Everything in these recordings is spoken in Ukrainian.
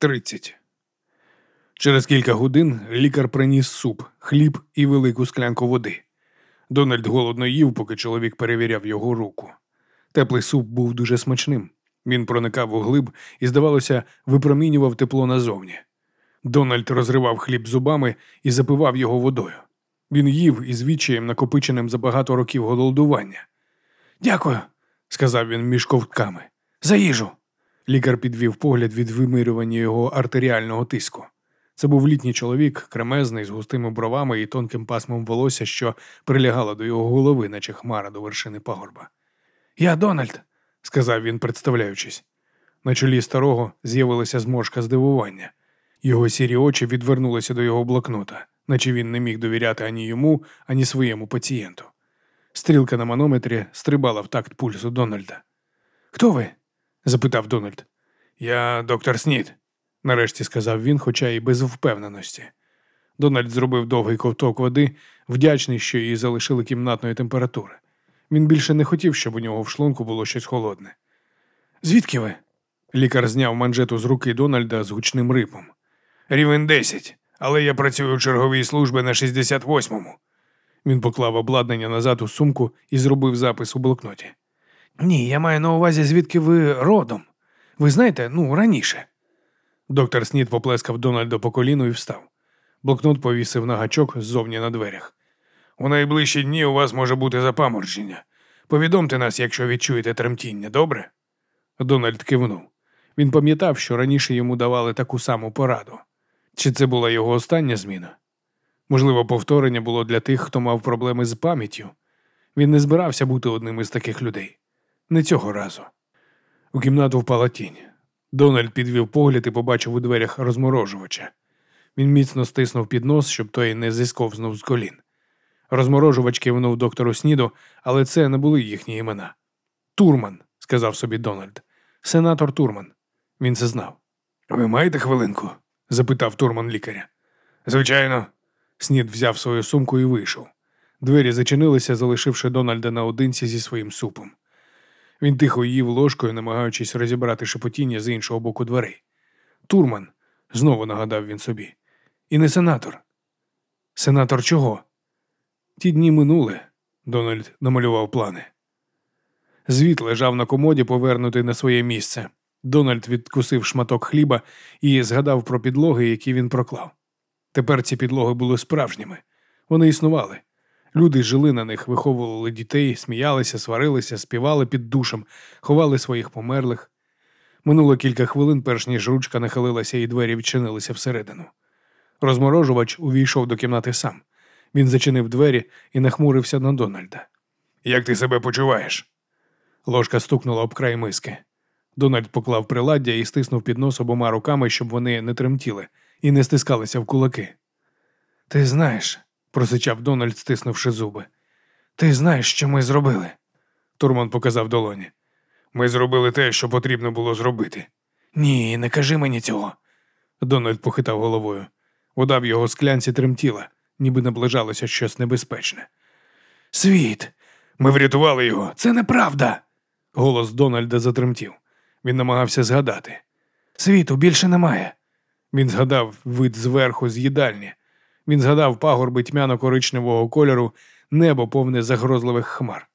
30. Через кілька годин лікар приніс суп, хліб і велику склянку води. Дональд голодно їв, поки чоловік перевіряв його руку. Теплий суп був дуже смачним. Він проникав у глиб і, здавалося, випромінював тепло назовні. Дональд розривав хліб зубами і запивав його водою. Він їв із відчаєм, накопиченим за багато років голодування. Дякую, сказав він між ковтками. За їжу. Лікар підвів погляд від вимирювання його артеріального тиску. Це був літній чоловік, кремезний, з густими бровами і тонким пасмом волосся, що прилягало до його голови, наче хмара до вершини пагорба. Я Дональд, сказав він, представляючись. На чолі старого з'явилася зморшка здивування. Його сірі очі відвернулися до його блокнота, наче він не міг довіряти ані йому, ані своєму пацієнту. Стрілка на манометрі стрибала в такт пульсу Дональда. Хто ви? Запитав Дональд. Я доктор Снід, нарешті сказав він, хоча й без впевненості. Дональд зробив довгий ковток води, вдячний, що її залишили кімнатної температури. Він більше не хотів, щоб у нього в шлунку було щось холодне. Звідки ви? Лікар зняв манжету з руки Дональда з гучним рипом. Рівень 10, але я працюю у черговій службі на 68-му. Він поклав обладнання назад у сумку і зробив запис у блокноті. Ні, я маю на увазі, звідки ви родом. Ви знаєте, ну, раніше. Доктор Снід поплескав Дональда по коліну і встав. Блокнот повісив на гачок ззовні на дверях. У найближчі дні у вас може бути запамордження. Повідомте нас, якщо відчуєте тремтіння, добре? Дональд кивнув. Він пам'ятав, що раніше йому давали таку саму пораду. Чи це була його остання зміна? Можливо, повторення було для тих, хто мав проблеми з пам'яттю. Він не збирався бути одним із таких людей. Не цього разу. У кімнату впала тінь. Дональд підвів погляд і побачив у дверях розморожувача. Він міцно стиснув під нос, щоб той не зісковзнув з колін. Розморожувач кивнув доктору Сніду, але це не були їхні імена. Турман, сказав собі Дональд. Сенатор Турман. Він це знав. Ви маєте хвилинку? запитав Турман лікаря. Звичайно. Снід взяв свою сумку і вийшов. Двері зачинилися, залишивши Дональда наодинці зі своїм супом. Він тихо їв ложкою, намагаючись розібрати шепотіння з іншого боку дверей. Турман, знову нагадав він собі. І не сенатор. Сенатор чого? Ті дні минули, Дональд намалював плани. Звіт лежав на комоді, повернутий на своє місце. Дональд відкусив шматок хліба і згадав про підлоги, які він проклав. Тепер ці підлоги були справжніми. Вони існували. Люди жили на них, виховували дітей, сміялися, сварилися, співали під душем, ховали своїх померлих. Минуло кілька хвилин, перш ніж ручка нахилилася і двері відчинилися всередину. Розморожувач увійшов до кімнати сам. Він зачинив двері і нахмурився на Дональда. Як ти себе почуваєш? Ложка стукнула об край миски. Дональд поклав приладдя і стиснув під нос обома руками, щоб вони не тремтіли і не стискалися в кулаки. Ти знаєш, просичав Дональд, стиснувши зуби. Ти знаєш, що ми зробили? Турман показав долоні. Ми зробили те, що потрібно було зробити. Ні, не кажи мені цього. Дональд похитав головою. Вода в його склянці тремтіла, ніби наближалося щось небезпечне. Світ, ми врятували його. Це неправда. Голос Дональда затремтів. Він намагався згадати. Світу більше немає. Він згадав вид зверху з їдальні. Він згадав пагорби тьмяно-коричневого кольору, небо повне загрозливих хмар.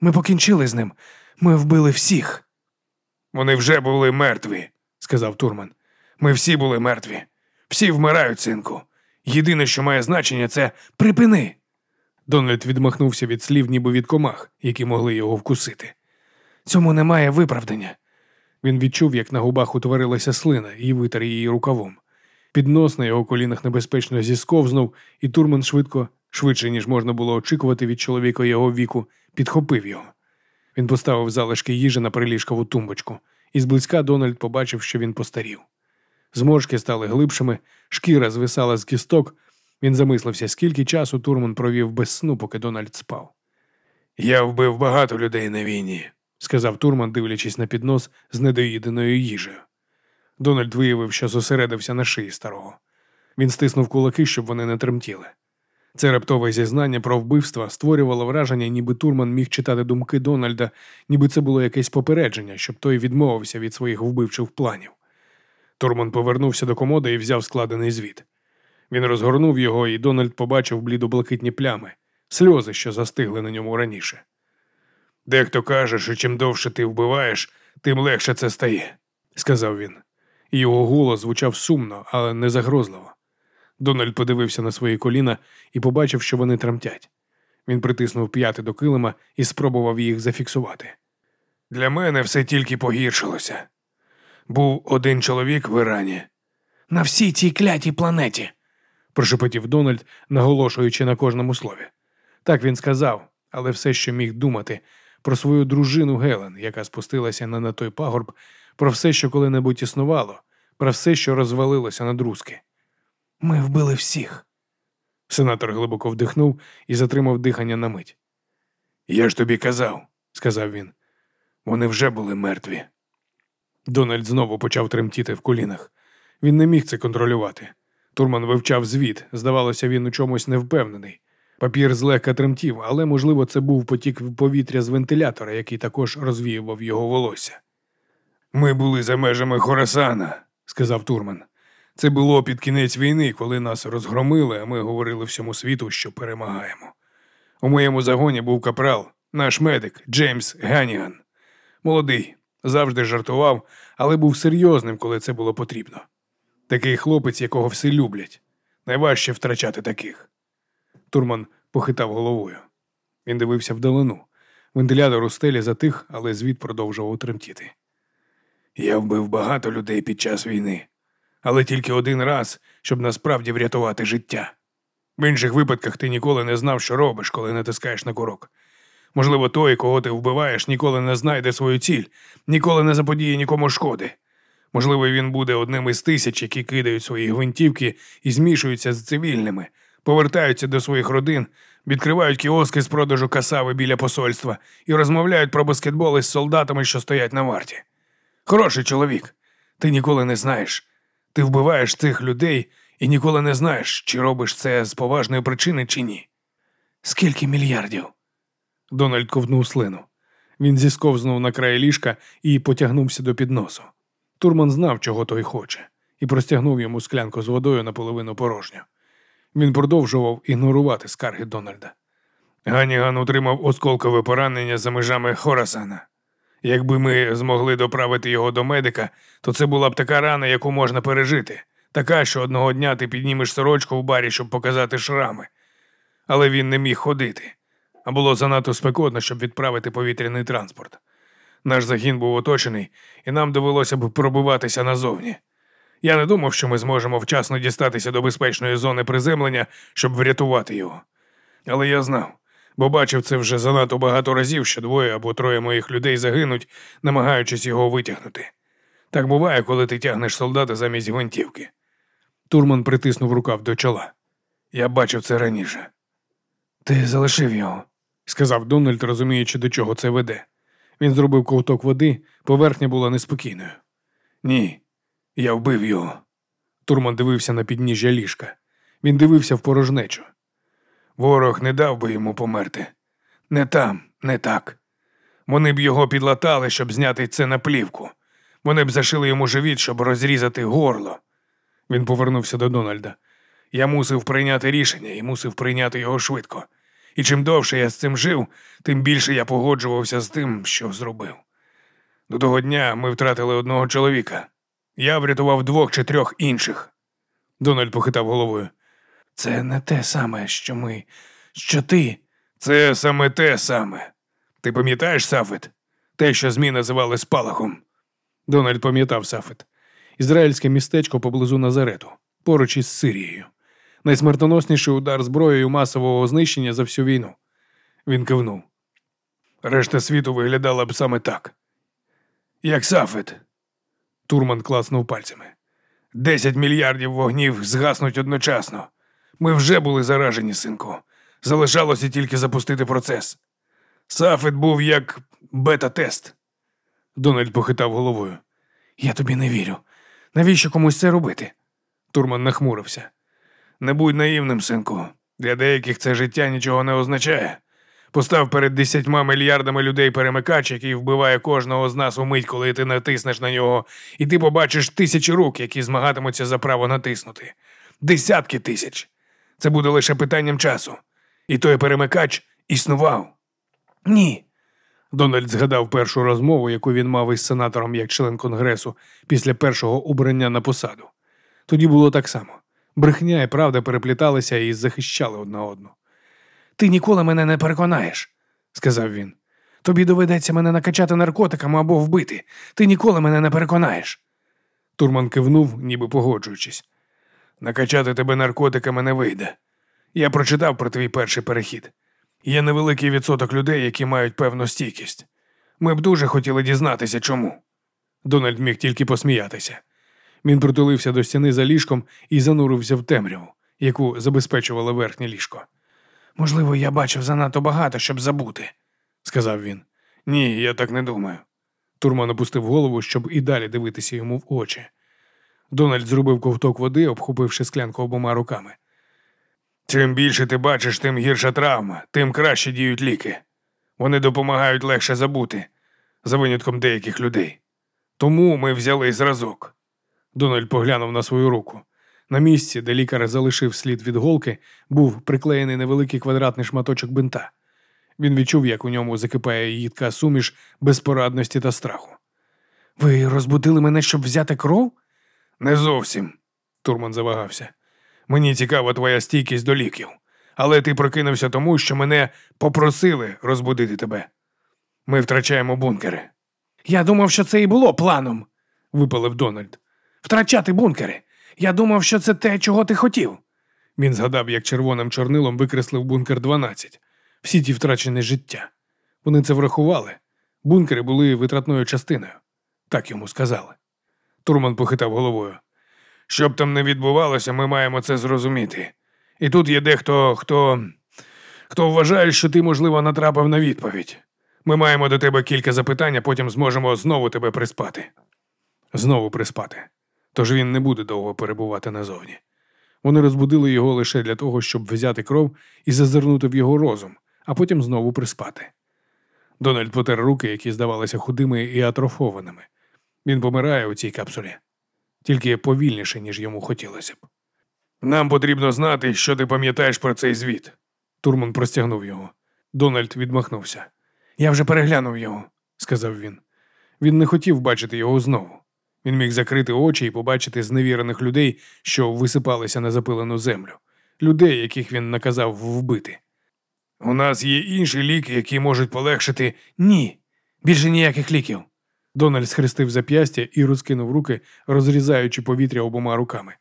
Ми покінчили з ним. Ми вбили всіх. Вони вже були мертві, сказав Турман. Ми всі були мертві. Всі вмирають, синку. Єдине, що має значення, це припини. Дональд відмахнувся від слів, ніби від комах, які могли його вкусити. Цьому немає виправдання. Він відчув, як на губах утворилася слина і витер її рукавом. Піднос на його колінах небезпечно зісковзнув, і Турман швидко, швидше, ніж можна було очікувати від чоловіка його віку, підхопив його. Він поставив залишки їжі на приліжкову тумбочку, і зблизька Дональд побачив, що він постарів. Зморшки стали глибшими, шкіра звисала з кісток. Він замислився, скільки часу Турман провів без сну, поки Дональд спав. Я вбив багато людей на війні, сказав Турман, дивлячись на піднос з недоїденою їжею. Дональд виявив, що зосередився на шиї старого. Він стиснув кулаки, щоб вони не тремтіли. Це раптове зізнання про вбивство створювало враження, ніби Турман міг читати думки Дональда, ніби це було якесь попередження, щоб той відмовився від своїх вбивчих планів. Турман повернувся до комоди і взяв складений звіт. Він розгорнув його, і Дональд побачив блідо-блакитні плями, сльози, що застигли на ньому раніше. Дехто каже, що чим довше ти вбиваєш, тим легше це стає, сказав він. Його голос звучав сумно, але не загрозливо. Дональд подивився на свої коліна і побачив, що вони тремтять. Він притиснув п'яти до килима і спробував їх зафіксувати. Для мене все тільки погіршилося. Був один чоловік в Ірані. На всій цій клятій планеті, прошепотів Дональд, наголошуючи на кожному слові. Так він сказав, але все, що міг думати, про свою дружину Гелен, яка спустилася на той пагорб, про все, що коли-небудь існувало, про все, що розвалилося на друзки. Ми вбили всіх. Сенатор глибоко вдихнув і затримав дихання на мить. Я ж тобі казав, сказав він. Вони вже були мертві. Дональд знову почав тремтіти в колінах. Він не міг це контролювати. Турман вивчав звіт, здавалося, він у чомусь невпевнений. Папір злегка тремтів, але, можливо, це був потік повітря з вентилятора, який також розвіював його волосся. Ми були за межами Хорасана, сказав Турман. Це було під кінець війни, коли нас розгромили, а ми говорили всьому світу, що перемагаємо. У моєму загоні був капрал, наш медик Джеймс Ганіган. Молодий, завжди жартував, але був серйозним, коли це було потрібно. Такий хлопець, якого всі люблять. Найважче втрачати таких. Турман похитав головою. Він дивився вдалину. Вентилятор у стелі затих, але звіт продовжував тремтіти. Я вбив багато людей під час війни, але тільки один раз, щоб насправді врятувати життя. В інших випадках ти ніколи не знав, що робиш, коли натискаєш на курок. Можливо, той, кого ти вбиваєш, ніколи не знайде свою ціль, ніколи не заподіє нікому шкоди. Можливо, він буде одним із тисяч, які кидають свої гвинтівки і змішуються з цивільними, повертаються до своїх родин, відкривають кіоски з продажу касави біля посольства і розмовляють про баскетбол із солдатами, що стоять на варті. Хороший чоловік, ти ніколи не знаєш. Ти вбиваєш цих людей і ніколи не знаєш, чи робиш це з поважної причини, чи ні. Скільки мільярдів? Дональд ковнув слину. Він зісковзнув на край ліжка і потягнувся до підносу. Турман знав, чого той хоче, і простягнув йому склянку з водою наполовину порожню. Він продовжував ігнорувати скарги Дональда. Ганіган отримав осколкове поранення за межами Хорасана. Якби ми змогли доправити його до медика, то це була б така рана, яку можна пережити, така, що одного дня ти піднімеш сорочку в барі, щоб показати шрами. Але він не міг ходити, а було занадто спекотно, щоб відправити повітряний транспорт. Наш загін був оточений, і нам довелося б пробиватися назовні. Я не думав, що ми зможемо вчасно дістатися до безпечної зони приземлення, щоб врятувати його. Але я знав, бо бачив це вже занадто багато разів, що двоє або троє моїх людей загинуть, намагаючись його витягнути. Так буває, коли ти тягнеш солдата замість гвинтівки. Турман притиснув рукав до чола. Я бачив це раніше. Ти залишив його, сказав Дональд, розуміючи, до чого це веде. Він зробив ковток води, поверхня була неспокійною. Ні, я вбив його. Турман дивився на підніжжя ліжка. Він дивився в порожнечу. Ворог не дав би йому померти. Не там, не так. Вони б його підлатали, щоб зняти це на плівку. Вони б зашили йому живіт, щоб розрізати горло. Він повернувся до Дональда. Я мусив прийняти рішення і мусив прийняти його швидко. І чим довше я з цим жив, тим більше я погоджувався з тим, що зробив. До того дня ми втратили одного чоловіка. Я врятував двох чи трьох інших. Дональд похитав головою. Це не те саме, що ми, що ти. Це саме те саме. Ти пам'ятаєш Сафет? Те, що ЗМІ називали спалахом. Дональд пам'ятав Сафет. Ізраїльське містечко поблизу Назарету, поруч із Сирією. Найсмертоносніший удар зброєю масового знищення за всю війну. Він кивнув. Решта світу виглядала б саме так. Як Сафет. Турман класнув пальцями. Десять мільярдів вогнів згаснуть одночасно. Ми вже були заражені, синку. Залишалося тільки запустити процес. Сафет був як бета-тест. Дональд похитав головою. Я тобі не вірю. Навіщо комусь це робити? Турман нахмурився. Не будь наївним, синку. Для деяких це життя нічого не означає. Постав перед десятьма мільярдами людей перемикач, який вбиває кожного з нас у мить, коли ти натиснеш на нього, і ти побачиш тисячі рук, які змагатимуться за право натиснути. Десятки тисяч. Це буде лише питанням часу. І той перемикач існував. Ні. Дональд згадав першу розмову, яку він мав із сенатором як член конгресу після першого убрання на посаду. Тоді було так само. Брехня і правда перепліталися і захищали одна одну. Ти ніколи мене не переконаєш, сказав він. Тобі доведеться мене накачати наркотиками або вбити. Ти ніколи мене не переконаєш. Турман кивнув, ніби погоджуючись. Накачати тебе наркотиками не вийде. Я прочитав про твій перший перехід. Є невеликий відсоток людей, які мають певну стійкість. Ми б дуже хотіли дізнатися, чому. Дональд міг тільки посміятися. Він притулився до стіни за ліжком і занурився в темряву, яку забезпечувало верхнє ліжко. Можливо, я бачив занадто багато, щоб забути, сказав він. Ні, я так не думаю. Турман опустив голову, щоб і далі дивитися йому в очі. Дональд зробив ковток води, обхопивши склянку обома руками. Чим більше ти бачиш, тим гірша травма, тим краще діють ліки. Вони допомагають легше забути, за винятком деяких людей. Тому ми взяли зразок. Дональд поглянув на свою руку. На місці, де лікар залишив слід від голки, був приклеєний невеликий квадратний шматочок бинта. Він відчув, як у ньому закипає їдка суміш безпорадності та страху. Ви розбудили мене, щоб взяти кров? Не зовсім, Турман завагався. Мені цікава твоя стійкість до ліків, але ти прокинувся тому, що мене попросили розбудити тебе. Ми втрачаємо бункери. Я думав, що це і було планом, випалив Дональд. Втрачати бункери. Я думав, що це те, чого ти хотів. Він згадав, як червоним чорнилом викреслив бункер 12. Всі ті втрачені життя. Вони це врахували. Бункери були витратною частиною. Так йому сказали. Турман похитав головою. Щоб там не відбувалося, ми маємо це зрозуміти. І тут є дехто, хто хто вважає, що ти, можливо, натрапив на відповідь. Ми маємо до тебе кілька запитань, а потім зможемо знову тебе приспати. Знову приспати. Тож він не буде довго перебувати назовні. Вони розбудили його лише для того, щоб взяти кров і зазирнути в його розум, а потім знову приспати. Дональд потер руки, які здавалися худими і атрофованими. Він помирає у цій капсулі тільки повільніше, ніж йому хотілося б. Нам потрібно знати, що ти пам'ятаєш про цей звіт. Турман простягнув його. Дональд відмахнувся. Я вже переглянув його, сказав він. Він не хотів бачити його знову. Він міг закрити очі і побачити зневірених людей, що висипалися на запилену землю, людей, яких він наказав вбити. У нас є інші ліки, які можуть полегшити. Ні, більше ніяких ліків. Дональд схрестив зап'ястя і розкинув руки, розрізаючи повітря обома руками.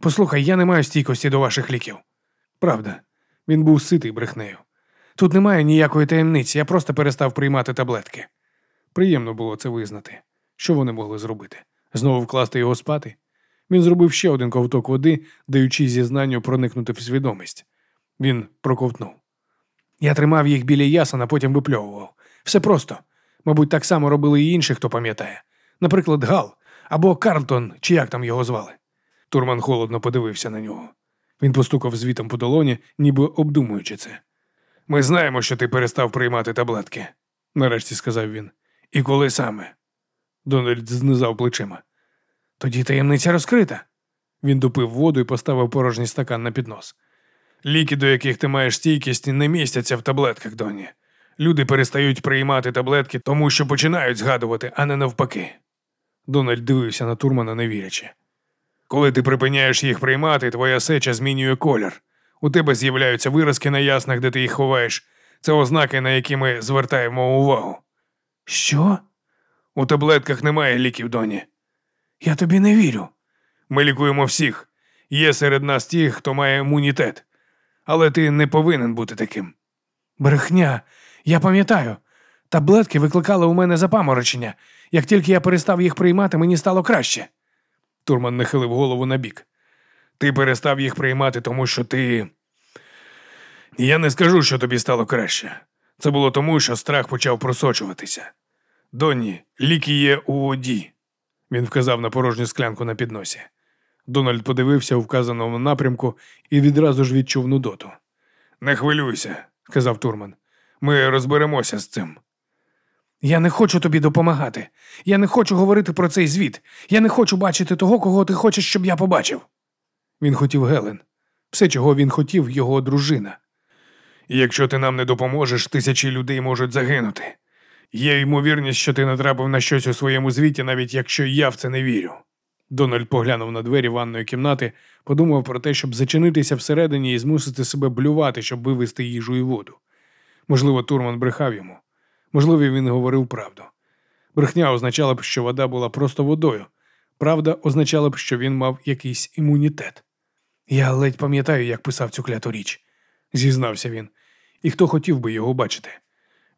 Послухай, я не маю стійкості до ваших ліків. Правда, він був ситий брехнею. Тут немає ніякої таємниці, я просто перестав приймати таблетки. Приємно було це визнати. Що вони могли зробити? Знову вкласти його спати? Він зробив ще один ковток води, даючи зізнанню проникнути в свідомість. Він проковтнув. Я тримав їх біля ясена, потім випльовував. Все просто. Мабуть, так само робили і інші, хто пам'ятає. Наприклад, Гал або Карлтон, чи як там його звали. Турман холодно подивився на нього. Він постукав звітом по долоні, ніби обдумуючи це. Ми знаємо, що ти перестав приймати таблетки, нарешті сказав він. І коли саме? Дональд знизав плечима. Тоді таємниця розкрита. Він допив воду і поставив порожній стакан на піднос. Ліки, до яких ти маєш стійкість, не містяться в таблетках, Доні. Люди перестають приймати таблетки, тому що починають згадувати, а не навпаки. Дональд дивився на Турмана, не вірячи. Коли ти припиняєш їх приймати, твоя сеча змінює колір. У тебе з'являються виразки на яснах, де ти їх ховаєш. Це ознаки, на які ми звертаємо увагу. Що? У таблетках немає ліків, доні. Я тобі не вірю. Ми лікуємо всіх. Є серед нас ті, хто має імунітет. Але ти не повинен бути таким. Брехня. Я пам'ятаю. Таблетки викликали у мене запаморочення. Як тільки я перестав їх приймати, мені стало краще. Турман нахилив голову на бік. Ти перестав їх приймати, тому що ти. Я не скажу, що тобі стало краще. Це було тому, що страх почав просочуватися. Донні, ліки є у воді. Він вказав на порожню склянку на підносі. Дональд подивився у вказаному напрямку і відразу ж відчув нудоту. Не хвилюйся, сказав Турман. Ми розберемося з цим. Я не хочу тобі допомагати. Я не хочу говорити про цей звіт. Я не хочу бачити того, кого ти хочеш, щоб я побачив. Він хотів Гелен. Все, чого він хотів, його дружина. Якщо ти нам не допоможеш, тисячі людей можуть загинути. Є ймовірність, що ти натрапив на щось у своєму звіті, навіть якщо я в це не вірю. Дональд поглянув на двері ванної кімнати, подумав про те, щоб зачинитися всередині і змусити себе блювати, щоб вивести їжу і воду. Можливо, Турман брехав йому. Можливо, він говорив правду. Брехня означала б, що вода була просто водою. Правда означала б, що він мав якийсь імунітет. Я ледь пам'ятаю, як писав цю кляту річ, зізнався він. І хто хотів би його бачити?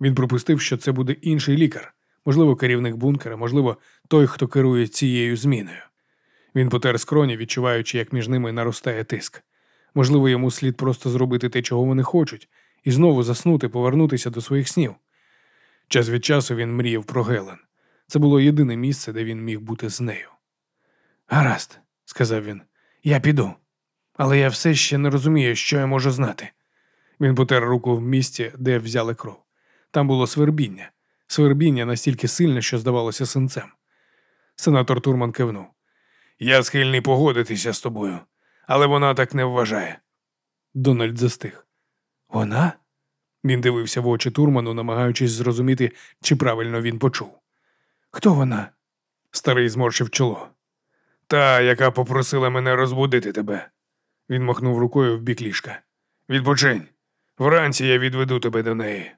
Він припустив, що це буде інший лікар, можливо, керівник бункера, можливо, той, хто керує цією зміною. Він потер скроні, відчуваючи, як між ними наростає тиск. Можливо, йому слід просто зробити те, чого вони хочуть, і знову заснути, повернутися до своїх снів. Час від часу він мріяв про Гелен. Це було єдине місце, де він міг бути з нею. Гаразд, сказав він, я піду. Але я все ще не розумію, що я можу знати. Він потер руку в місці, де взяли кров. Там було свербіння, свербіння настільки сильне, що здавалося синцем. Сенатор Турман кивнув. Я схильний погодитися з тобою, але вона так не вважає. Дональд застиг. Вона? Він дивився в очі Турману, намагаючись зрозуміти, чи правильно він почув. Хто вона? Старий зморщив чоло. Та, яка попросила мене розбудити тебе. Він махнув рукою в бік ліжка. Відпочинь. Вранці я відведу тебе до неї.